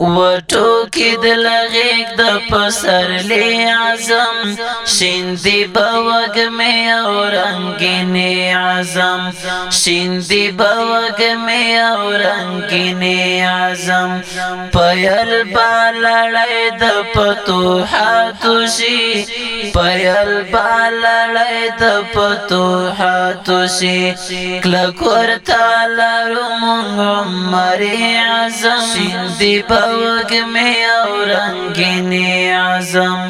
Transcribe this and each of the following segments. و ټوکی د لغیک د پسرلی اعظم شیندی بوګ می او رنگینی اعظم شیندی بوګ می او رنگینی اعظم پایل بالړی د فتوحات شي پایل بالړی د فتوحات شي کله کور تعالی عمر اعظم شیندی باوگ میں او رنگین اعظم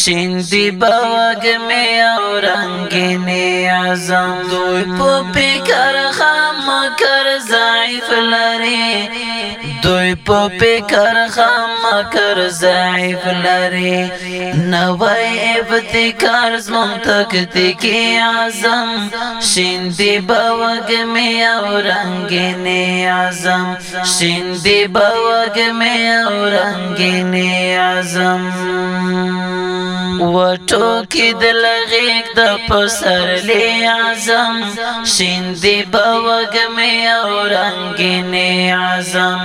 شندی باوگ میں او رنگین اعظم دوی پو پکر خواہ مکر ضعیف لري دوی په فکر خام مکر ضعیف لري نوای ابتکار زمون تکتی کی اعظم شیندی باوگ می او رنگینی اعظم شیندی باوگ می او رنگینی اعظم و ټوکی د لغیک د پسرلی اعظم شیندې بوګ می او رنگینې اعظم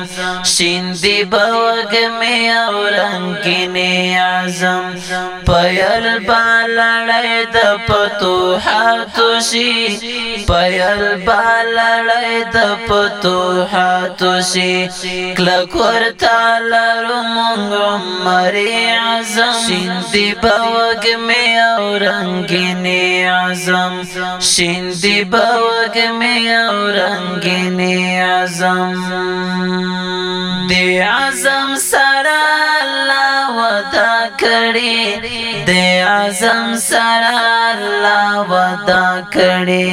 شیندې بوګ می او رنگینې اعظم پایل بالړې د فتوحات شي پایل بالړې د فتوحات شي کله ورته لرم عمر اعظم شیندې باوگ میں اور رنگین اعظم شندی باوگ میں اور رنگین اعظم دی اعظم سر اللہ ودا کړي د اعظم سره الله ودا کړي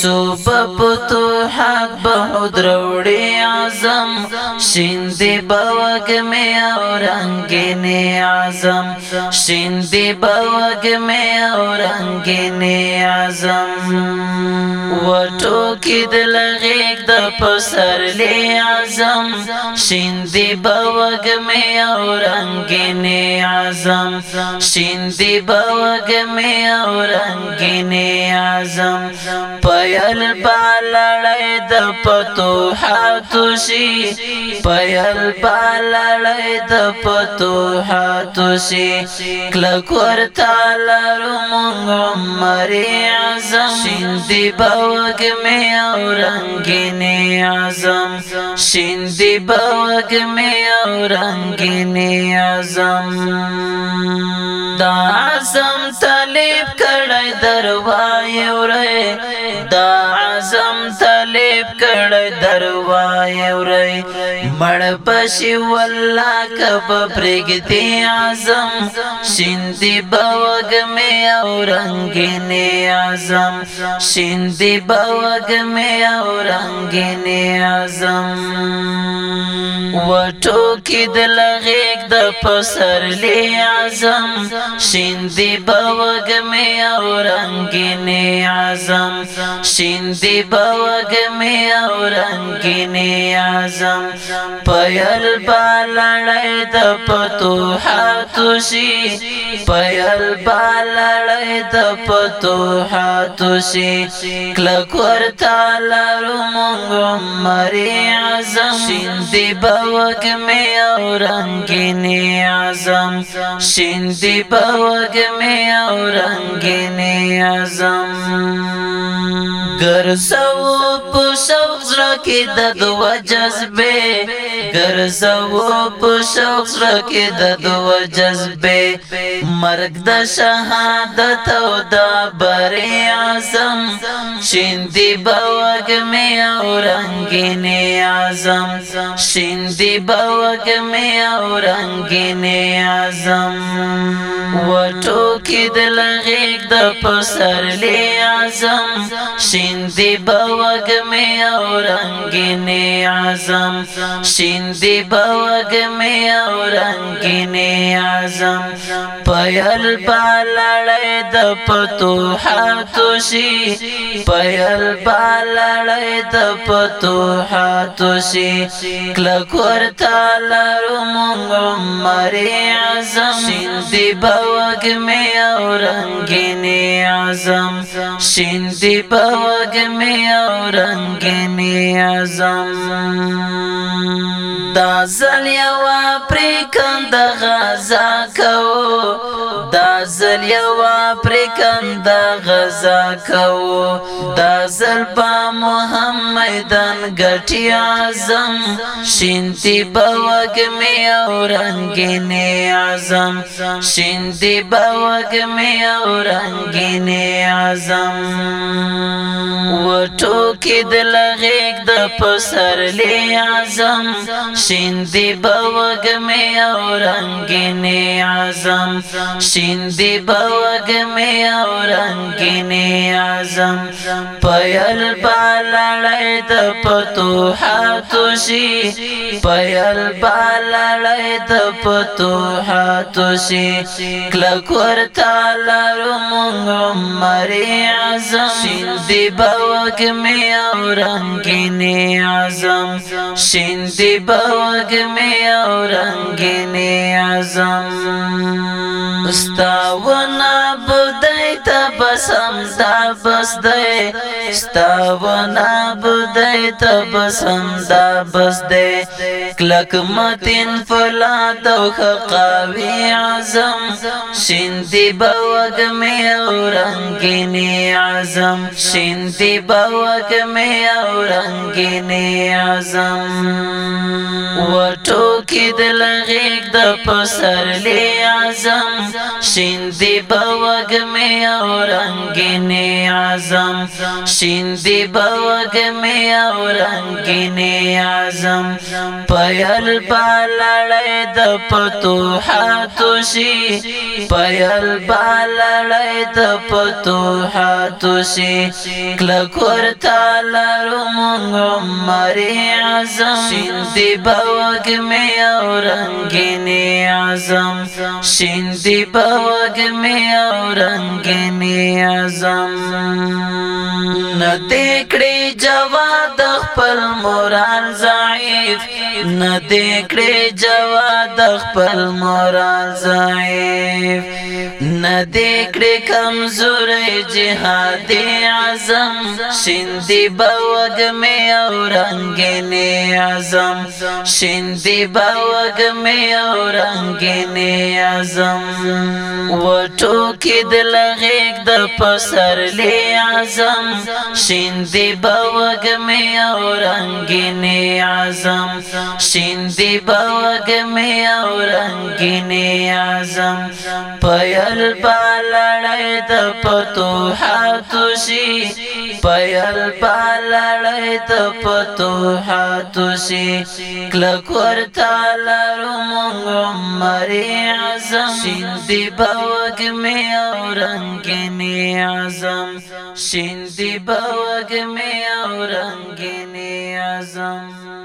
صوب پتو حق بہد روڑی اعظم شیندی بوگ میں اور رنگین اعظم شیندی بوگ میں اور رنگین اعظم وټو کې د لغېګ د پسر لې اعظم شیندې بوګ مې او رنگین رنگین اعظم شیندی بوگ می او رنگین اعظم پیل بالړی د پتوحات شي پیل بالړی د پتوحات شي کلک ورتا لرو مونږ عمر اعظم شیندی بوگ می او رنگین اعظم شیندی بوگ می او رنگین اعظم दा اعظم طالب کړه دروای وري مړ پشي والله کب پرګتي اعظم شیندي بوګ مې او رنگيني اعظم شیندي بوګ مې او رنگيني اعظم وټو کې د لغېګ د پسرلي اعظم شیندي بوګ مې او رنگيني اعظم شیندي بوگ می او رنگینی اعظم پیل بالړی د پتوحاتو شي پیل بالړی د پتوحاتو شي کلک ورته لارو مونږ مری اعظم شیندې بوگ می او رنگینی اعظم شیندې بوگ می او رنگینی اعظم ګرځاو په شوق زړه کې د دوا جذبه ګرځاو په شوق زړه کې د دوا جذبه مرګ د شهادت او د بری اعظم شیندې بوګ مې او رنگین اعظم شیندې بوګ مې او رنگین اعظم وټو کې د لغې د پسرلی اعظم شیندې شیندی بوگ می او رنگین عظم شیندی بوگ می او رنگین عظم پیل بالړی د پتوحاتو شي پیل بالړی د پتوحاتو شي کلکور تالر مونږ عمر عظم شیندی بوگ می او رنگین عظم شیندی بوگ وږمې او رنگینې اعظم دا ځل یو پرې کنده غزا کوو ځل یو پرکند غزا کو دا ځل په محمدن غټي اعظم شینتی بوګ می اورنګین اعظم شینتی بوګ می اورنګین اعظم وټو کې د لغېګ د پسر لې اعظم شینتی بوګ می اورنګین اعظم شینتی دی بوگ می او رنگینی اعظم پیل بالړی د پتوحاتو شي پیل بالړی د پتوحاتو شي کلک ورتا لارو مونږ عمر اعظم دی بوگ می او رنگینی اعظم شیندی بوگ می او رنگینی اعظم استا ستاونا بدای تا بسم دا بس دی ستاونا بدای تا بسم دا بس دی کلک متین فلا تو خقاوی عظم شندی باوگ می او رنگینی عظم شندی باوگ می او رنگینی عظم وټو کې دل غېږ د پسرلی اعظم شیندې بوګ مې او رنگینې اعظم شیندې بوګ مې او رنگینې اعظم پيل بالړې د فتوحات شي پيل بالړې د فتوحات شي کله کورتا لرم عمر اعظم شیندې بوګ مې او رنگین اعظم شیندی باوگ می او رنگین اعظم ندیکڑی جواد خپل موران ضعیف ندیکڑی جواد خپل موران ضعیف ندیکڑی کمزور جهادی اعظم شیندی باوگ می او رنگین اعظم شیندی با وګمې او رنگینې اعظم و ټوکې د لغېګ د پسرلې اعظم شیندې به وګمې او رنگینې اعظم شیندې به وګمې او رنگینې اعظم پيل بالا لړې د پتوحاتو شي پیل پالړې د پتوحات سي کلک ورته لارو مونږ مري اعظم شیندې بوګ مې او رنگینې اعظم شیندې بوګ مې او رنگینې اعظم